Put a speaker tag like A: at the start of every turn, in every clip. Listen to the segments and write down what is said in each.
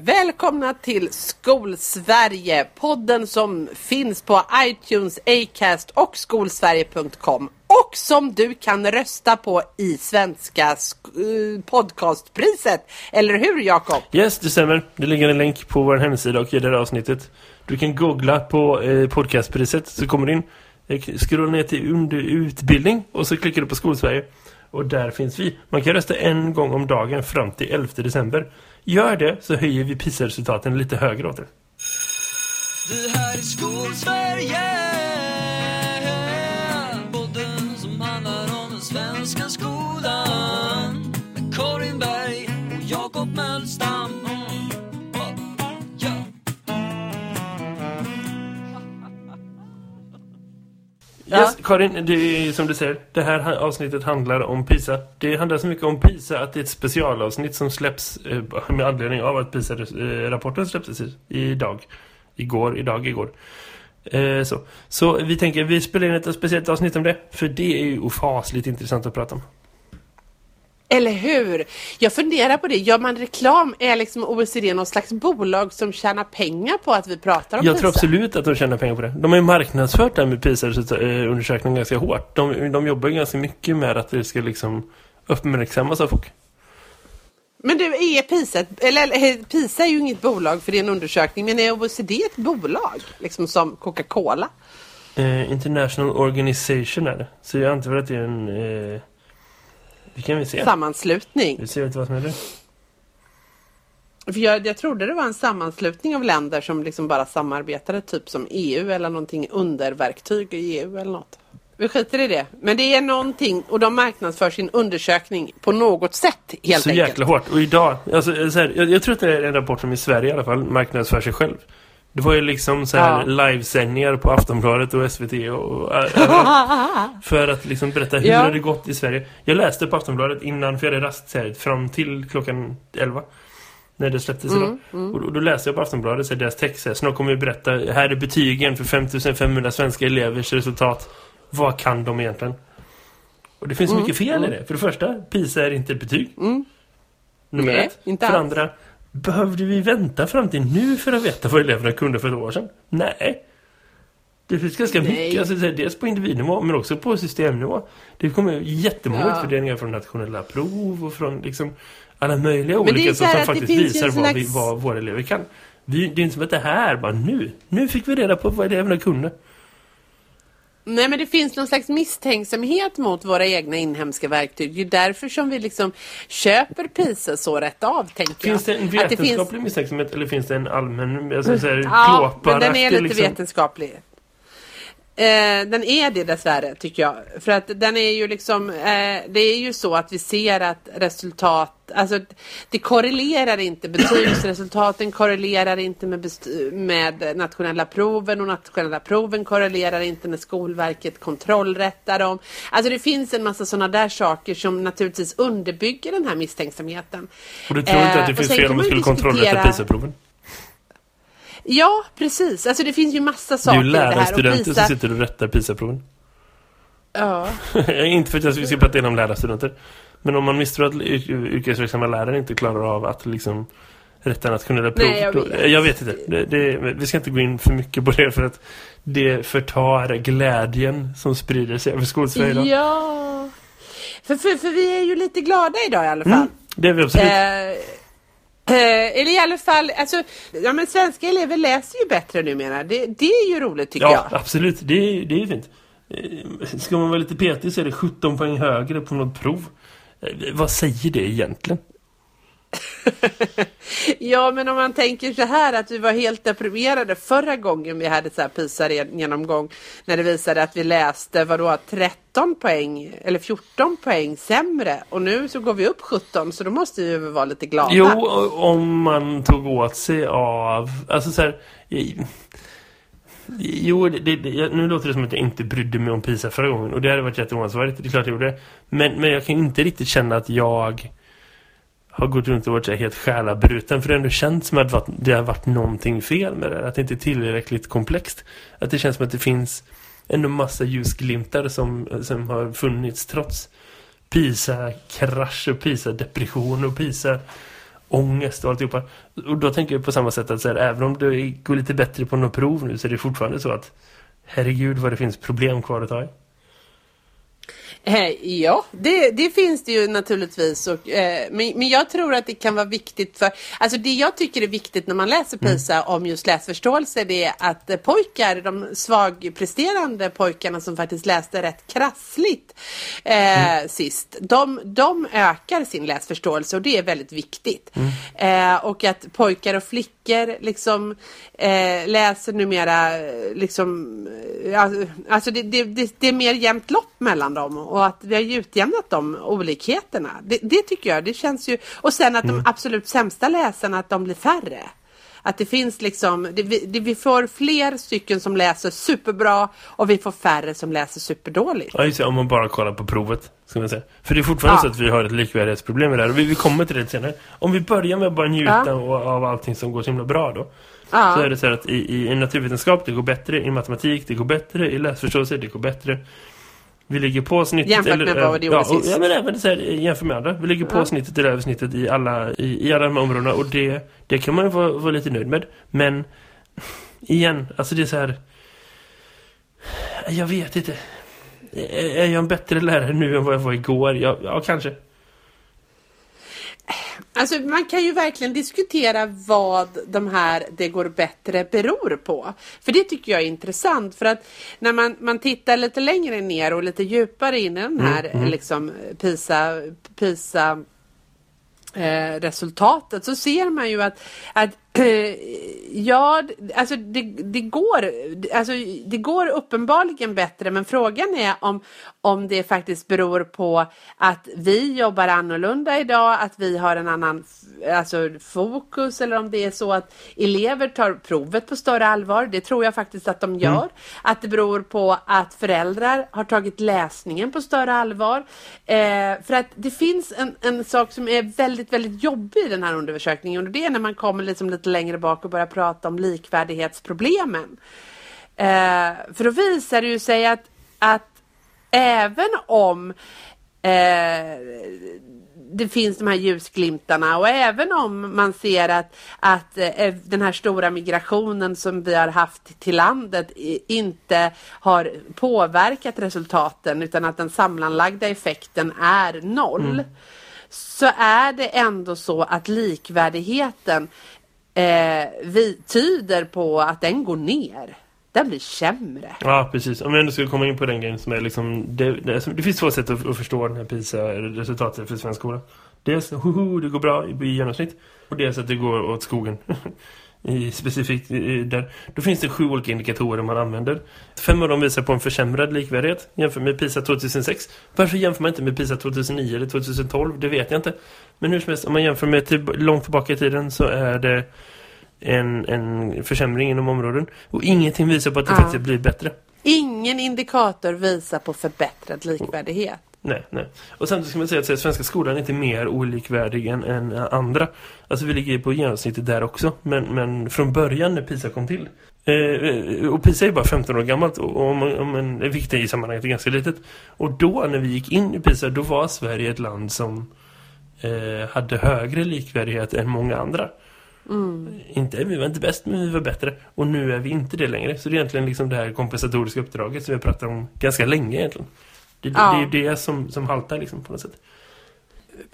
A: Välkomna till Skolsverige, podden som finns på iTunes, Acast och skolsverige.com och som du kan rösta på i svenska eh, podcastpriset. Eller hur Jakob?
B: Yes, det stämmer. Det ligger en länk på vår hemsida och i det här avsnittet. Du kan googla på eh, podcastpriset så kommer du in. Eh, scrolla ner till under utbildning och så klickar du på Skolsverige. Och där finns vi. Man kan rösta en gång om dagen fram till 11 december. Gör det så höjer vi PISA-resultaten lite högre åt det.
C: Det här är Skolsverige
B: Yes, Karin, det är som du säger. Det här avsnittet handlar om PISA. Det handlar så mycket om PISA att det är ett specialavsnitt som släpps eh, med anledning av att PISA-rapporten eh, släpptes idag. Igår, idag, igår. Eh, så. så vi tänker vi spelar in ett speciellt avsnitt om det. För det är ju ofasligt intressant att prata om.
A: Eller hur? Jag funderar på det. Gör man reklam? Är liksom OECD någon slags bolag som tjänar pengar på att vi pratar om
B: Jag
A: PISA?
B: tror absolut att de tjänar pengar på det. De har ju marknadsfört det här med PISA-undersökningen ganska hårt. De, de jobbar ju ganska mycket med att det ska liksom uppmärksammas av folk.
A: Men du, är PISA, eller PISA är ju inget bolag för det är en undersökning, men är OECD ett bolag? Liksom som Coca-Cola?
B: Eh, International Organization är det. Så jag antar att det är en... Eh, det kan vi se.
A: Sammanslutning.
B: Vi ser inte vad som är det.
A: För jag, jag trodde det var en sammanslutning av länder som liksom bara samarbetade, typ som EU eller någonting underverktyg i EU eller något. Vi skiter i det. Men det är någonting och de marknadsför sin undersökning på något sätt helt
B: Så
A: enkelt.
B: jäkla hårt. Och idag, alltså, så här, jag, jag tror att det är en rapport som i Sverige i alla fall marknadsför sig själv. Det var ju liksom så här
A: Ja.
B: livesändningar på Aftonbladet och SVT och, för att liksom berätta hur
A: Ja.
B: det gått i Sverige. Jag läste på Aftonbladet innan för jag hade rast här, fram till klockan 11 när det släpptes idag. Och då, då läste jag på Aftonbladet så deras text här, snart kommer vi berätta här är betygen för 5500 svenska elevers resultat. Vad kan de egentligen? Och det finns
A: Mm,
B: mycket fel i det. För det första, PISA är inte ett betyg. Nummer
A: Nej,
B: ett.
A: inte
B: för
A: alls.
B: andra, behövde vi vänta fram till nu för att veta vad eleverna kunde för ett år sedan? Nej. Det finns ganska
A: Nej.
B: mycket, alltså, dels på individnivå men också på systemnivå. Det kommer jättemånga
A: Ja.
B: utvärderingar från nationella prov och från liksom alla möjliga
A: är
B: olika som, som faktiskt visar vad, vi,
A: slags-
B: vad våra elever kan. Vi, det är inte som att det här bara nu. Nu fick vi reda på vad eleverna kunde.
A: Nej men det finns någon slags misstänksamhet mot våra egna inhemska verktyg. Det är därför som vi liksom köper PISA så rätt av, tänker
B: Finns det
A: jag.
B: en
A: Att det
B: vetenskaplig
A: finns-
B: misstänksamhet eller finns det en allmän, alltså så här,
A: Ja, men den är lite
B: liksom?
A: vetenskaplig. Eh, den är det dessvärre tycker jag. För att den är ju liksom, eh, det är ju så att vi ser att resultat, alltså det korrelerar inte, betygsresultaten korrelerar inte med, med nationella proven och nationella proven korrelerar inte när Skolverket kontrollrättar dem. Alltså det finns en massa sådana där saker som naturligtvis underbygger den här misstänksamheten.
B: Och du tror inte
A: Eh,
B: att det
A: och
B: finns fel om man skulle kontrollrätta PISA-proven?
A: Ja, precis. Alltså det finns ju massa saker i det här. och
B: lärarstudenter
A: PISA-
B: som sitter och rättar PISA-proven.
A: Ja.
B: inte för att jag ska prata om lärarstudenter. Men om man misstror att yr- yrkesverksamma lärare inte klarar av att liksom rätta nationella prov.
A: Nej, jag
B: då-
A: vet.
B: jag vet inte. Det, det, vi ska inte gå in för mycket på det för att det förtar glädjen som sprider sig över skolsverige.
A: Ja. För, för, för vi är ju lite glada idag i alla fall.
B: Mm, det är vi absolut.
A: Eh, eh, eller i alla fall, alltså, ja men svenska elever läser ju bättre numera. Det, det är ju roligt tycker
B: ja,
A: jag.
B: absolut. Det, det är fint. Eh, Ska man vara lite petig så är det 17 poäng högre på något prov. Eh, Vad säger det egentligen?
A: Ja, men om man tänker så här att vi var helt deprimerade förra gången vi hade så här PISA-genomgång när det visade att vi läste vadå 13 poäng eller 14 poäng sämre och nu så går vi upp 17 så då måste vi väl vara lite glada.
B: Jo, om man tog åt sig av... Alltså så här... Jo, det, det, det- nu låter det som att jag inte brydde mig om PISA förra gången. Och det hade varit jätteoansvarigt, det är klart jag gjorde det. Men, men jag kan inte riktigt känna att jag har gått runt och varit så här helt själabruten. För det har ändå känts som att det har varit- någonting fel med det. Att det inte är tillräckligt komplext. Att det känns som att det finns ändå massa ljusglimtar som, som har funnits trots PISA-krasch och PISA-depression och PISA ångest och alltihopa. Och då tänker jag på samma sätt att så här, även om det går lite bättre på något prov nu så är det fortfarande så att herregud vad det finns problem kvar att ta i.
A: Eh, ja, det, det, finns det ju naturligtvis. Och, eh, men, men jag tror att det kan vara viktigt för... Alltså det jag tycker är viktigt när man läser mm. PISA mm. om just läsförståelse det är att eh, pojkar, de svagpresterande pojkarna som faktiskt läste rätt krassligt eh, mm. sist, de, de ökar sin läsförståelse och det är väldigt viktigt. Mm. Eh, och att pojkar och flickor liksom eh, läser numera liksom... Alltså det, det, det, det är mer jämnt lopp mellan dem och att vi har utjämnat de olikheterna. Det, det tycker jag, det känns ju... Och sen att mm. de absolut sämsta läsarna, att de blir färre. Att det finns liksom, det, det, vi får fler stycken som läser superbra och vi får färre som läser superdåligt.
B: Ja, just det, om man bara kollar på provet. Ska man säga. För det är fortfarande ja. så att vi har ett likvärdighetsproblem med det här. Och vi, vi kommer till det senare. Om vi börjar med att bara njuta ja. av allting som går så himla bra då. Ja. Så är det så att i, i naturvetenskap det går bättre, i matematik det går bättre, i läsförståelse det går bättre. Vi ligger på snittet...
A: Jämfört eller, med vad vi gjorde ja, sist.
B: Ja, men även så här, jämfört med andra. Vi ligger på ja. snittet eller översnittet i alla, i, i alla de här områdena. Och det, det kan man ju vara, vara lite nöjd med. Men igen, alltså det är så här... Jag vet inte. Är jag en bättre lärare nu än vad jag var igår? Ja, ja kanske.
A: Alltså man kan ju verkligen diskutera vad de här det går bättre beror på. För det tycker jag är intressant för att när man, man tittar lite längre ner och lite djupare in i den här mm, mm. liksom PISA, PISA eh, resultatet så ser man ju att, att ja, alltså det, det, går, alltså det går uppenbarligen bättre men frågan är om, om det faktiskt beror på att vi jobbar annorlunda idag, att vi har en annan alltså, fokus eller om det är så att elever tar provet på större allvar. Det tror jag faktiskt att de mm. gör. Mm. Att det beror på att föräldrar har tagit läsningen på större allvar. Eh, för att det finns en, en sak som är väldigt, väldigt jobbig i den här undersökningen och det är när man kommer liksom lite längre bak och börjar prata om likvärdighetsproblemen. Eh, för då visar det ju sig att, att även om eh, det finns de här ljusglimtarna och även om man ser att, att eh, den här stora migrationen som vi har haft till landet inte har påverkat resultaten utan att den sammanlagda effekten är noll. Mm. Så är det ändå så att likvärdigheten eh, vi tyder på att den går ner. Den blir sämre.
B: Ja, precis. Om vi ändå skulle komma in på den grejen som är liksom... Det, det, alltså, det finns två sätt att, att förstå den här PISA-resultatet för svensk skola. Dels, hoho, det går bra i, i genomsnitt. Och dels att det går åt skogen. I, specifikt där. Då finns det sju olika indikatorer man använder. Fem av dem visar på en försämrad likvärdighet jämfört med PISA 2006. Varför jämför man inte med PISA 2009 eller 2012? Det vet jag inte. Men hur som helst, om man jämför med till, långt tillbaka i tiden så är det en, en försämring inom områden. Och ingenting visar på att det ja. faktiskt blir bättre.
A: Ingen indikator visar på förbättrad likvärdighet.
B: Nej, nej. Och samtidigt ska man säga att svenska skolan är inte mer olikvärdig än, än andra. Alltså vi ligger på genomsnittet där också. Men, men från början när PISA kom till. Eh, och PISA är bara 15 år gammalt och om, om en, viktigt i sammanhanget är ganska litet. Och då när vi gick in i PISA då var Sverige ett land som eh, hade högre likvärdighet än många andra. Mm. Inte, vi var inte bäst men vi var bättre. Och nu är vi inte det längre. Så det är egentligen liksom det här kompensatoriska uppdraget som vi pratar om ganska länge egentligen. Det, ja. det är det som, som haltar liksom på något sätt.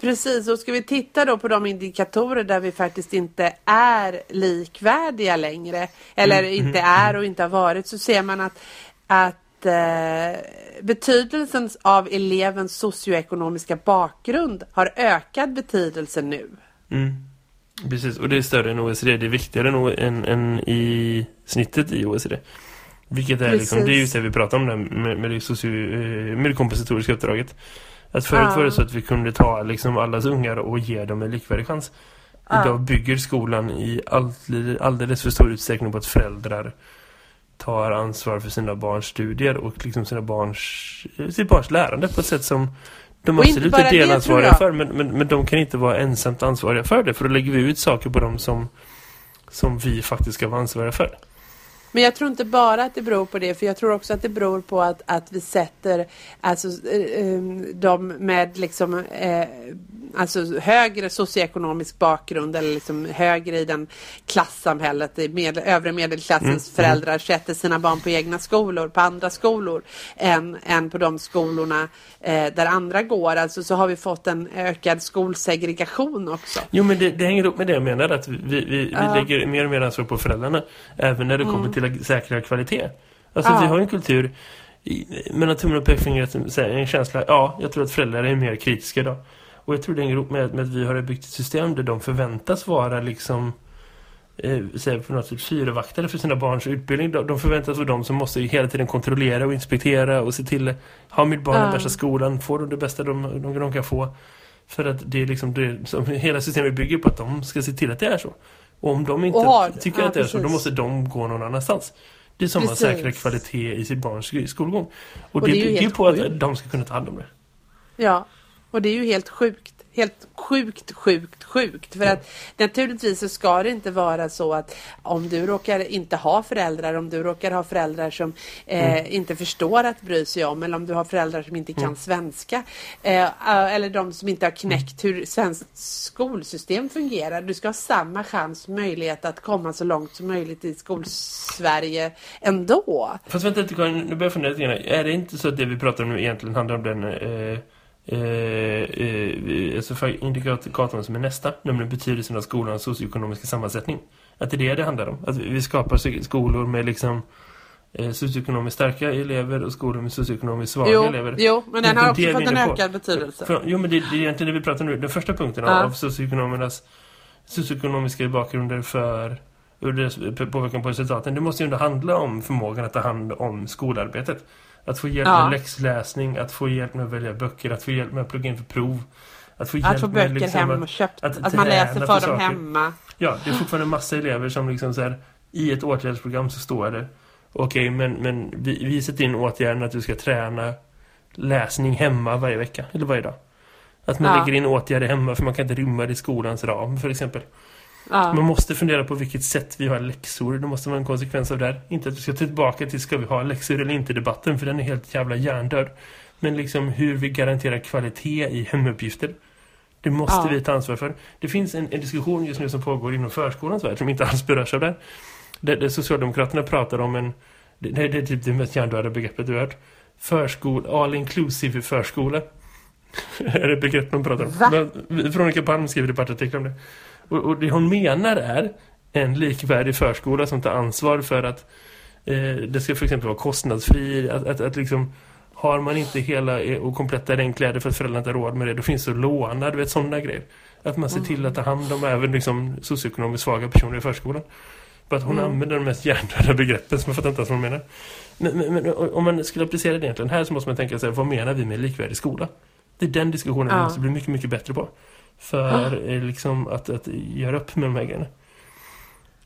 A: Precis, och ska vi titta då på de indikatorer där vi faktiskt inte är likvärdiga längre eller mm, inte mm, är och inte har varit så ser man att, att eh, betydelsen av elevens socioekonomiska bakgrund har ökad betydelse nu.
B: Mm. Precis, och det är större än OECD. Det är viktigare än, än i snittet i OECD. Vilket är liksom, det är just det vi pratar om där med, med, det, socio, eh, med det kompensatoriska uppdraget. Att förut ja. var det så att vi kunde ta liksom allas ungar och ge dem en likvärdig chans. Ja. Idag bygger skolan i alldeles, alldeles för stor utsträckning på att föräldrar tar ansvar för sina barns studier och liksom sina barns, sitt barns lärande på ett sätt som de är absolut inte delansvariga för men, men, men de kan inte vara ensamt ansvariga för det för då lägger vi ut saker på dem som, som vi faktiskt ska vara ansvariga för.
A: Men jag tror inte bara att det beror på det, för jag tror också att det beror på att, att vi sätter alltså, eh, eh, de med liksom, eh, alltså högre socioekonomisk bakgrund eller liksom högre i den klassamhället, i med, övre medelklassens
B: Mm,
A: föräldrar sätter sina barn på egna skolor, på andra skolor än, än på de skolorna eh, där andra går. Alltså så har vi fått en ökad skolsegregation också.
B: Jo, men det, det hänger ihop med det jag menar att vi, vi, vi
A: Ja.
B: lägger mer och mer ansvar på föräldrarna även när det kommer till att säkra kvalitet. Alltså
A: Ja.
B: vi har en kultur mellan tummen och pekfingret en känsla, ja, jag tror att föräldrar är mer kritiska idag. Och jag tror det hänger ihop med, med att vi har byggt ett system där de förväntas vara liksom eh, på något sätt fyravaktare för sina barns utbildning. De, förväntas vara de som måste hela tiden kontrollera och inspektera och se till har mitt barn den bästa skolan, får de det bästa de, de, de kan få. För att det är liksom det som hela systemet bygger på att de ska se till att det är så. Och om de inte
A: har-
B: tycker
A: ja,
B: att det är så, då måste de gå någon annanstans. Det är som
A: Precis.
B: säkrar kvalitet i sitt barns sk- skolgång. Och,
A: Och
B: det,
A: det är ju
B: bygger på att
A: sjukt.
B: de ska kunna ta hand om det.
A: Ja, och det är ju helt sjukt. Helt sjukt, sjukt, sjukt. För att naturligtvis så ska det inte vara så att om du råkar inte ha föräldrar, om du råkar ha föräldrar som eh, inte förstår att bry sig om, eller om du har föräldrar som inte kan svenska, eh, eller de som inte har knäckt hur svenskt skolsystem fungerar. Du ska ha samma chans och möjlighet att komma så långt som möjligt i skolsverige ändå.
B: Fast vänta lite, Karin, nu börjar jag fundera lite grann. Är det inte så att det vi pratar om nu egentligen handlar om den eh, eh, eh, alltså för indikatorn som är nästa, nämligen betydelsen av skolans socioekonomiska sammansättning. Att det är det det handlar om. Att vi skapar skolor med liksom eh, socioekonomiskt starka elever och skolor med socioekonomiskt svaga
A: Jo,
B: elever.
A: jo, men den
B: Det
A: har också
B: det
A: fått en ökad betydelse.
B: För, jo, men det, det är egentligen det vi pratar nu. Den första punkten
A: Ja.
B: av socioekonomernas socioekonomiska bakgrunder för hur deras påverkan på resultaten. Det måste ju ändå handla om förmågan att ta hand om skolarbetet. Att få hjälp
A: Ja.
B: med läxläsning, att få hjälp med att välja böcker, att få hjälp med att plugga in för prov. Att få hjälp
A: Att få
B: med
A: böcker
B: liksom
A: hem och köpt.
B: att
A: Att, man läser för
B: för
A: dem hemma.
B: Ja, det är fortfarande massa elever som liksom så här, i ett åtgärdsprogram så står det okej, men, men vi, vi sätter in åtgärden att du ska träna läsning hemma varje vecka, eller varje dag. Att man
A: Ja.
B: lägger in åtgärder hemma för man kan inte rymma det i skolans ram, för exempel.
A: Ja.
B: Man måste fundera på vilket sätt vi har läxor. Det måste vara en konsekvens av det här. Inte att vi ska tillbaka till ska vi ha läxor eller inte debatten, för den är helt jävla hjärndöd. Men liksom hur vi garanterar kvalitet i hemuppgifter. Det måste
A: Ja.
B: vi ta ansvar för. Det finns en, en diskussion just nu som pågår inom förskolans värld som inte alls berörs av det. Där, där Socialdemokraterna pratar om en... Det, det är typ det mest hjärndöda begreppet du har hört. Förskol, all inclusive förskola. är det begrepp de pratar om.
A: Va?
B: Veronica Palm skriver i artikel om det. Och, och det hon menar är en likvärdig förskola som tar ansvar för att eh, det ska för exempel vara kostnadsfri. Att, att, att liksom har man inte hela eh, och kompletta regnkläder för att föräldrarna inte har råd med det, då finns det att låna, du vet sådana grejer. Att man ser till att ta hand om även liksom socioekonomiskt svaga personer i förskolan. För att hon
A: Mm.
B: använder de mest hjärndöda begreppen som jag fattar inte ens vad hon menar. Men, men, men om man skulle applicera det egentligen här så måste man tänka sig, vad menar vi med likvärdig skola? Det är den diskussionen vi
A: Ja.
B: måste bli mycket, mycket bättre på. För eh, liksom att, att göra upp med de här grejerna.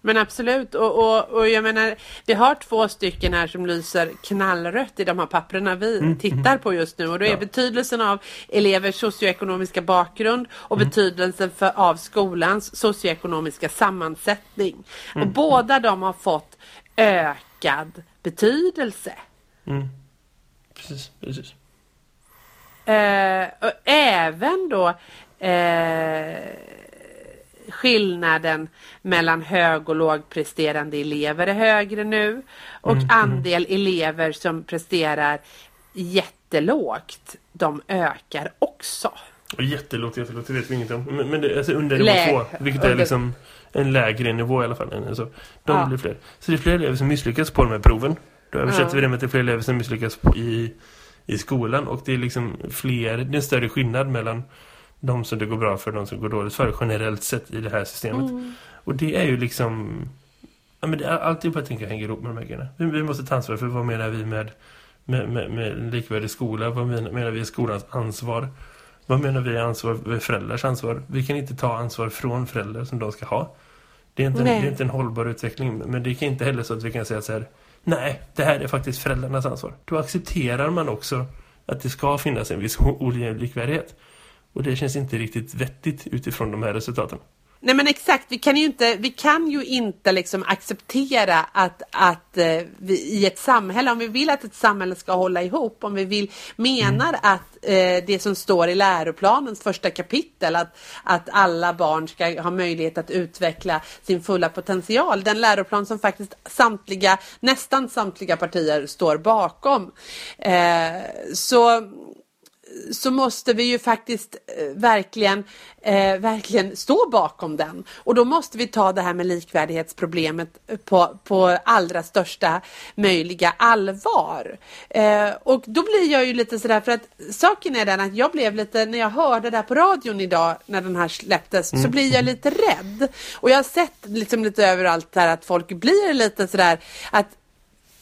A: Men absolut, och, och, och jag menar, vi har två stycken här som lyser knallrött i de här papperna vi tittar på just nu. Och då är
B: Ja.
A: betydelsen av elevers socioekonomiska bakgrund och betydelsen för, av skolans socioekonomiska sammansättning. Och båda de har fått ökad betydelse.
B: Mm. Precis, precis.
A: Eh, och även då eh, skillnaden mellan hög och lågpresterande elever är högre nu och andel elever som presterar jättelågt de ökar också.
B: Jättelågt, jättelågt, det vet vi inget om. Men, men det alltså under nivå
A: Lä-
B: två, vilket är liksom en lägre nivå i alla fall. än Så. De
A: Ja.
B: blir fler. Så det är fler elever som misslyckas på de här proven. Då översätter
A: Ja.
B: vi det med att det är fler elever som misslyckas på, i, i skolan. Och det är liksom fler, det är en större skillnad mellan de som det går bra för och de som går dåligt för generellt sett i det här systemet. Och det är ju liksom... Ja, men det på att tänka hänger ihop med de här grejerna. Vi, vi måste ta ansvar för vad menar vi med, med, med, med likvärdig skola? Vad menar, menar vi är skolans ansvar? Vad menar vi är ansvar föräldrars ansvar? Vi kan inte ta ansvar från föräldrar som de ska ha. Det är inte, en, det är inte en hållbar utveckling. Men det är inte heller så att vi kan säga så här. Nej, det här är faktiskt föräldrarnas ansvar. Då accepterar man också att det ska finnas en viss olikvärdighet. Och det känns inte riktigt vettigt utifrån de här resultaten.
A: Nej men exakt, vi kan ju inte, vi kan ju inte liksom acceptera att, att eh, vi, i ett samhälle, om vi vill att ett samhälle ska hålla ihop, om vi vill, menar
B: Mm.
A: att eh, det som står i läroplanens första kapitel, att, att alla barn ska ha möjlighet att utveckla sin fulla potential, den läroplan som faktiskt samtliga, nästan samtliga partier står bakom. Eh, så så måste vi ju faktiskt eh, verkligen, eh, verkligen stå bakom den. Och då måste vi ta det här med likvärdighetsproblemet på, på allra största möjliga allvar. Eh, och då blir jag ju lite sådär, för att saken är den att jag blev lite, när jag hörde det här på radion idag, när den här släpptes, så blir jag lite rädd. Och jag har sett liksom lite överallt där att folk blir lite sådär, att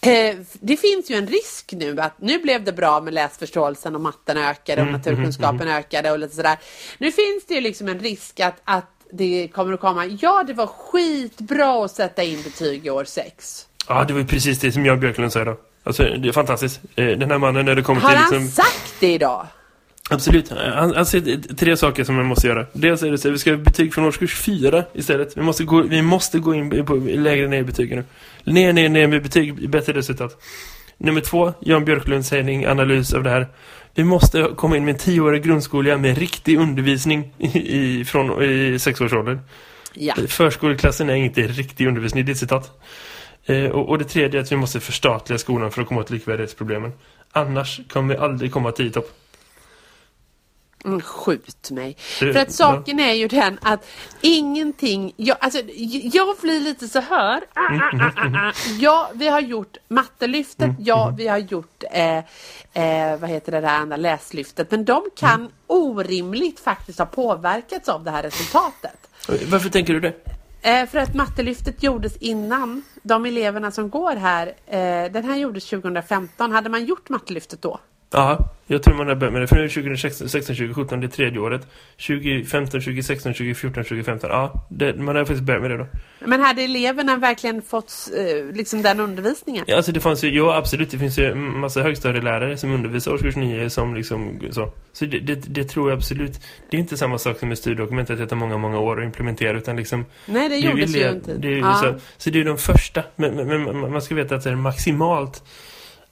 A: Eh, Det finns ju en risk nu att nu blev det bra med läsförståelsen och matten ökade och naturkunskapen ökade och lite sådär. Nu finns det ju liksom en risk att, att det kommer att komma, ja det var skitbra att sätta in betyg i år 6.
B: Ja, det var precis det som Jan Björklund sa då. Alltså, det är fantastiskt. Eh, Den här mannen när det kommer
A: Har
B: till
A: han
B: liksom...
A: sagt det idag?
B: Absolut. Säger tre saker som man måste göra. Dels är det så att vi ska ha betyg från årskurs fyra istället. Vi måste gå, vi måste gå in på lägre ner i betygen nu. Ner, ner, ner med betyg, bättre resultat. Nummer två, Jan Björklunds sägning, analys av det här. Vi måste komma in med en tioårig grundskola med riktig undervisning i, i, från i sexårsåldern.
A: Ja.
B: Förskoleklassen är inte riktig undervisning, det är ett citat. Eh, och, och det tredje är att vi måste förstatliga skolan för att komma åt likvärdighetsproblemen. Annars kommer vi aldrig komma till topp.
A: Mm, skjut mig.
B: Det-
A: För att saken är ju den att ingenting, jag, alltså, jag blir lite så här. Ah, ah, ah, ah, ah. Ja, vi har gjort mattelyftet, ja, vi har gjort eh, eh, vad heter det där andra läslyftet, men de kan orimligt faktiskt ha påverkats av det här resultatet.
B: Varför tänker du det?
A: Eh, för att mattelyftet gjordes innan de eleverna som går här, eh, den här gjordes 2015, hade man gjort mattelyftet då?
B: Ja, jag tror man har börjat med det. För nu är det 2016, 2017, det är tredje året. 2015, 2016, 2014, 2015. Ja, det, man har faktiskt börjat med det då.
A: Men hade eleverna verkligen fått eh, liksom den undervisningen?
B: Ja, alltså det fanns ju, ja absolut, det finns ju en massa högstadielärare som undervisar årskurs 9 som liksom så. Så det, det, det tror jag absolut. Det är inte samma sak som med styrdokument att det tar många, många år att implementera utan liksom
A: Nej, det
B: är
A: gjordes ju tid.
B: Det
A: ja.
B: så, så det är de första. Men, men, men man ska veta att det är maximalt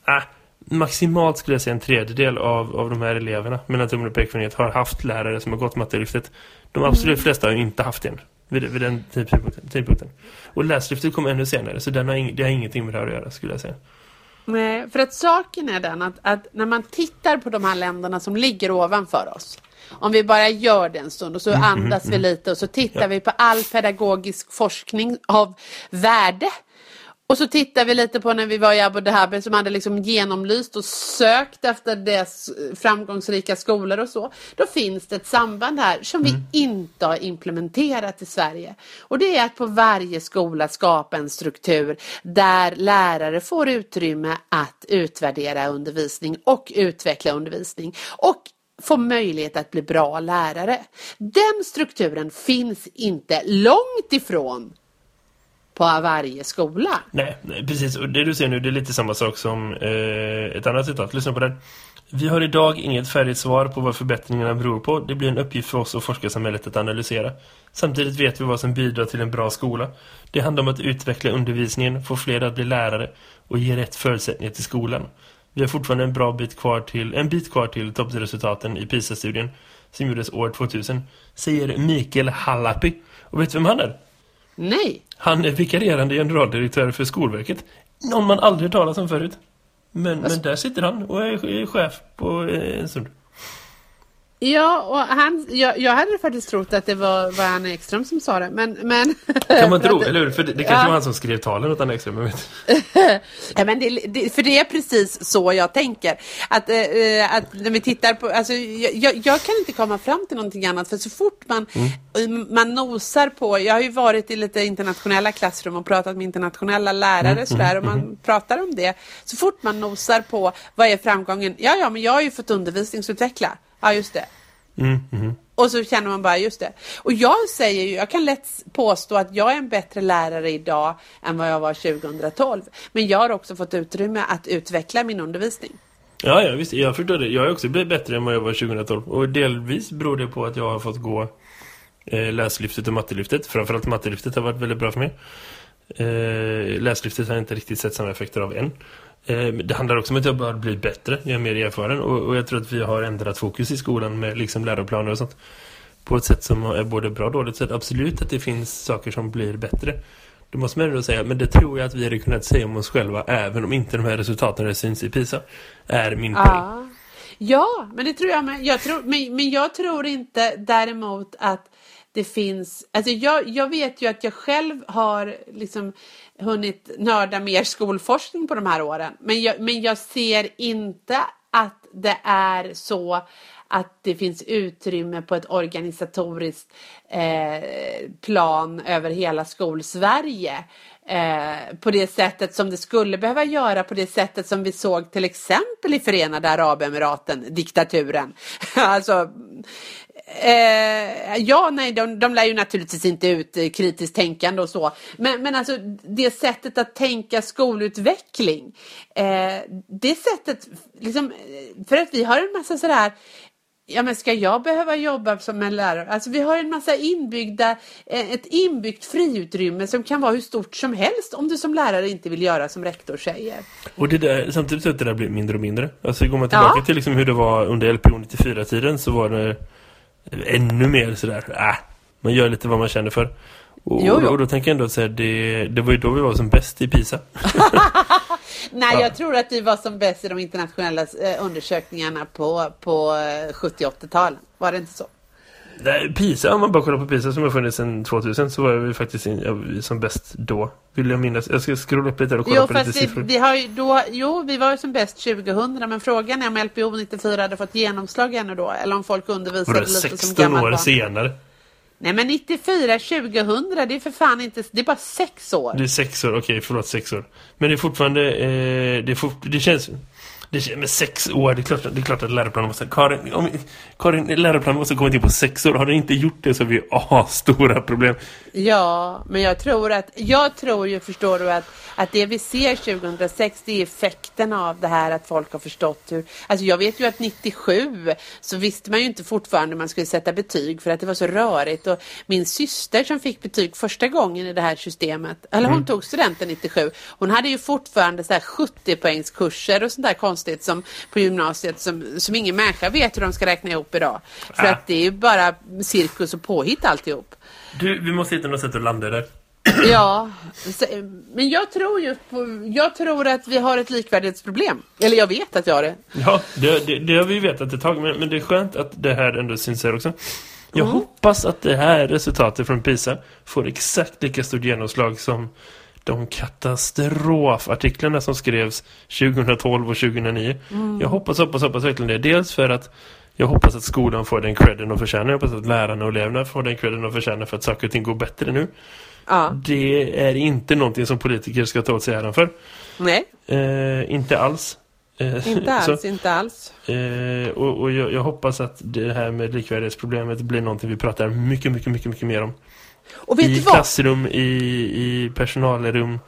B: äh, maximalt skulle jag säga en tredjedel av, av de här eleverna mellan tummen och pekfingret har haft lärare som har gått mattelyftet. De absolut
A: Mm.
B: flesta har inte haft en vid, vid den tidpunkten, tidpunkten. Och läslyftet kom ännu senare så den har ing, det har ingenting med det här att göra skulle jag säga.
A: Nej, för att saken är den att, att när man tittar på de här länderna som ligger ovanför oss. Om vi bara gör det en stund och så andas vi lite och så tittar
B: Ja.
A: vi på all pedagogisk forskning av värde. Och så tittar vi lite på när vi var i Abu Dhabi som hade liksom genomlyst och sökt efter dess framgångsrika skolor och så. Då finns det ett samband här som vi inte har implementerat i Sverige. Och det är att på varje skola skapa en struktur där lärare får utrymme att utvärdera undervisning och utveckla undervisning. Och få möjlighet att bli bra lärare. Den strukturen finns inte långt ifrån på varje skola.
B: Nej, nej, precis. Och det du ser nu det är lite samma sak som eh, ett annat citat. Lyssna på det. Vi har idag inget färdigt svar på vad förbättringarna beror på. Det blir en uppgift för oss och forskarsamhället att analysera. Samtidigt vet vi vad som bidrar till en bra skola. Det handlar om att utveckla undervisningen, få fler att bli lärare och ge rätt förutsättningar till skolan. Vi har fortfarande en bra bit kvar till, en bit kvar till toppresultaten i PISA-studien som gjordes år 2000, säger Mikael Hallapi. Och vet du vem han är?
A: Nej.
B: Han är vikarierande generaldirektör för Skolverket. Någon man aldrig talas om förut. Men, men där sitter han och är är chef på eh, en stund.
A: Ja, och han, jag, jag hade faktiskt trott att det var, var Anna Ekström som sa det, men... men
B: Kan man tro, eller hur? För det, det kanske
A: Ja.
B: var han som skrev talen åt Anna Ekström, jag vet.
A: Ja, men det, det, för det är precis så jag tänker. Att, eh, att när vi tittar på, alltså, jag, jag, kan inte komma fram till någonting annat för så fort man, man nosar på, jag har ju varit i lite internationella klassrum och pratat med internationella lärare sådär och man pratar om det. Så fort man nosar på vad är framgången, ja ja men jag har ju fått undervisningsutveckla, ja just det.
B: Mm, mhm.
A: Och så känner man bara, just det. Och jag säger ju, jag kan lätt påstå att jag är en bättre lärare idag än vad jag var 2012. Men jag har också fått utrymme att utveckla min undervisning.
B: Ja, ja, visst. Jag förstår det. Jag har också blivit bättre än vad jag var 2012. Och delvis beror det på att jag har fått gå Eh, läslyftet och mattelyftet. Framförallt mattelyftet har varit väldigt bra för mig. Eh, läslyftet har jag inte riktigt sett samma effekter av än. Eh, det handlar också om att jag bara blir bättre. Jag är mer erfaren och, och jag tror att vi har ändrat fokus i skolan med liksom läroplaner och sånt. På ett sätt som är både bra och dåligt. Så att absolut att det finns saker som blir bättre. Det måste man ändå säga. Men det tror jag att vi hade kunnat säga om oss själva även om inte de här resultaten syns i PISA. Är min poäng.
A: Ja. ja, men det tror jag med. Jag tror, men, men jag tror inte däremot att det finns, alltså jag, jag vet ju att jag själv har liksom hunnit nörda mer skolforskning på de här åren. Men jag, men jag ser inte att det är så att det finns utrymme på ett organisatoriskt eh, plan över hela skolsverige eh, på det sättet som det skulle behöva göra på det sättet som vi såg till exempel i Förenade Arabemiraten, diktaturen. alltså Eh, ja, nej, de, de lär ju naturligtvis inte ut eh, kritiskt tänkande och så. Men, men alltså det sättet att tänka skolutveckling. Eh, det sättet, liksom, för att vi har en massa sådär Ja men ska jag behöva jobba som en lärare? Alltså vi har en massa inbyggda, eh, ett inbyggt friutrymme som kan vara hur stort som helst om du som lärare inte vill göra som rektor säger.
B: Och det där, samtidigt att det där blir mindre och mindre. Alltså går man tillbaka ja. till liksom hur det var under LPO 94-tiden så var det ännu mer sådär, äh, man gör lite vad man känner för. Och, jo, jo. och då tänker jag ändå att det, det var ju då vi var som bäst i PISA.
A: Nej, ja. jag tror att vi var som bäst i de internationella eh, undersökningarna på, på 70-80-talen. Eh, var det inte så?
B: Nej, PISA, om man bara kollar på PISA som har funnits sedan 2000 så var vi faktiskt in, som bäst då. Vill jag minnas. Jag ska scrolla upp lite och kolla
A: jo,
B: på lite
A: vi,
B: siffror.
A: Vi har då, jo, vi var ju som bäst 2000 men frågan är om LPO 94 hade fått genomslag ännu då eller om folk undervisade lite som
B: 16 år senare.
A: Nej men 94, 2000, det är för fan inte, det är bara sex år.
B: Det är sex år, okej okay, förlåt sex år. Men det är fortfarande, eh, det, är fort, det känns det, med sex år, det är klart, det är klart att läroplanen måste... Karin, om, Karin, läroplanen måste komma in på sex år. Har den inte gjort det så har vi stora problem.
A: Ja, men jag tror att... Jag tror ju, förstår du, att, att det vi ser 2006 det är effekten av det här att folk har förstått hur... Alltså jag vet ju att 97 så visste man ju inte fortfarande hur man skulle sätta betyg för att det var så rörigt. Och min syster som fick betyg första gången i det här systemet, eller hon mm. tog studenten 97, hon hade ju fortfarande så här 70 poängskurser och sånt där konstigt som på gymnasiet som, som ingen människa vet hur de ska räkna ihop idag. För ah. att det är ju bara cirkus och påhitt alltihop.
B: Du, vi måste hitta något sätt att landa där.
A: Ja, men jag tror ju på, jag tror att vi har ett likvärdighetsproblem. Eller jag vet att vi har det.
B: Ja, det, det, det har vi vetat ett tag. Men, men, det är skönt att det här ändå syns här också. Jag mm. hoppas att det här resultatet från PISA får exakt lika stort genomslag som de katastrofartiklarna som skrevs 2012 och 2009. Mm. Jag hoppas, hoppas, hoppas verkligen det. Dels för att jag hoppas att skolan får den credden och förtjänar. Jag hoppas att lärarna och eleverna får den credden och förtjänar för att saker och ting går bättre nu. Ja. Det är inte någonting som politiker ska ta åt sig äran för.
A: Nej.
B: Eh, inte alls.
A: Eh, inte alls, så, inte alls.
B: Eh, och, och jag, jag, hoppas att det här med likvärdighetsproblemet blir någonting vi pratar mycket, mycket, mycket, mycket mer om. I klassrum, i, i personalrum,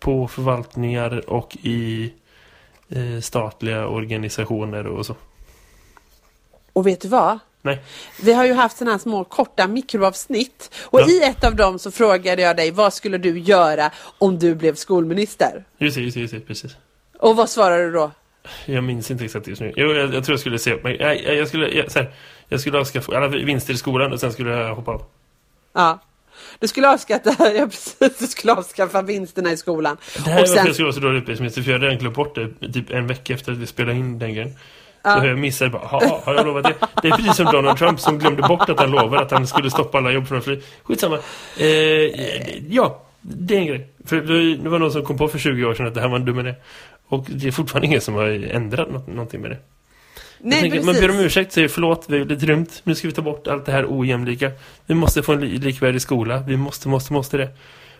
B: på förvaltningar och i eh, statliga organisationer och så.
A: Och vet du vad?
B: Nej.
A: Vi har ju haft sådana här små korta mikroavsnitt. Och ja. i ett av dem så frågade jag dig, vad skulle du göra om du blev skolminister?
B: Just det, just det, just det precis.
A: Och vad svarade du då?
B: Jag minns inte exakt just nu. Jo, jag, jag tror jag skulle se upp mig. Jag, jag, skulle, jag, här, jag skulle avskaffa alla vinster i skolan och sen skulle jag hoppa av.
A: Ja. Du skulle avskaffa, ja, precis, du skulle avskaffa vinsterna i skolan.
B: Det här och sen... jag skulle vara så dålig utbildningsminister för jag hade redan glömt bort det typ en vecka efter att vi spelade in den grejen. Så jag missade bara, ha, har jag lovat det? Det är precis som Donald Trump som glömde bort att han lovade att han skulle stoppa alla jobb från fly. Skitsamma. Eh, ja, det är en grej. För det var någon som kom på för 20 år sedan att det här var en dum idé. Och det är fortfarande ingen som har ändrat någonting med det. Nej, tänker, man ber om ursäkt, säger förlåt, vi är lite rymt. Nu ska vi ta bort allt det här ojämlika. Vi måste få en likvärdig skola. Vi måste, måste, måste det.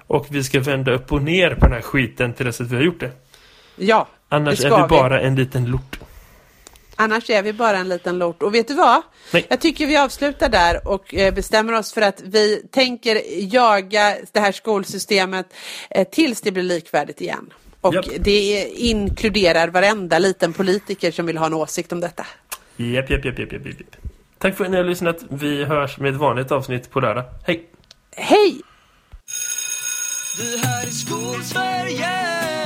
B: Och vi ska vända upp och ner på den här skiten till dess att vi har gjort det.
A: Ja,
B: Annars är vi, vi bara en liten lort.
A: Annars är vi bara en liten lort. Och vet du vad?
B: Nej.
A: Jag tycker vi avslutar där och eh, bestämmer oss för att vi tänker jaga det här skolsystemet eh, tills det blir likvärdigt igen. Och yep. det inkluderar varenda liten politiker som vill ha en åsikt om detta.
B: Japp, japp, japp, japp, japp. Tack för att ni har lyssnat. Vi hörs med ett vanligt avsnitt på lördag. Hej!
A: Hej!
C: Du här Skolsverige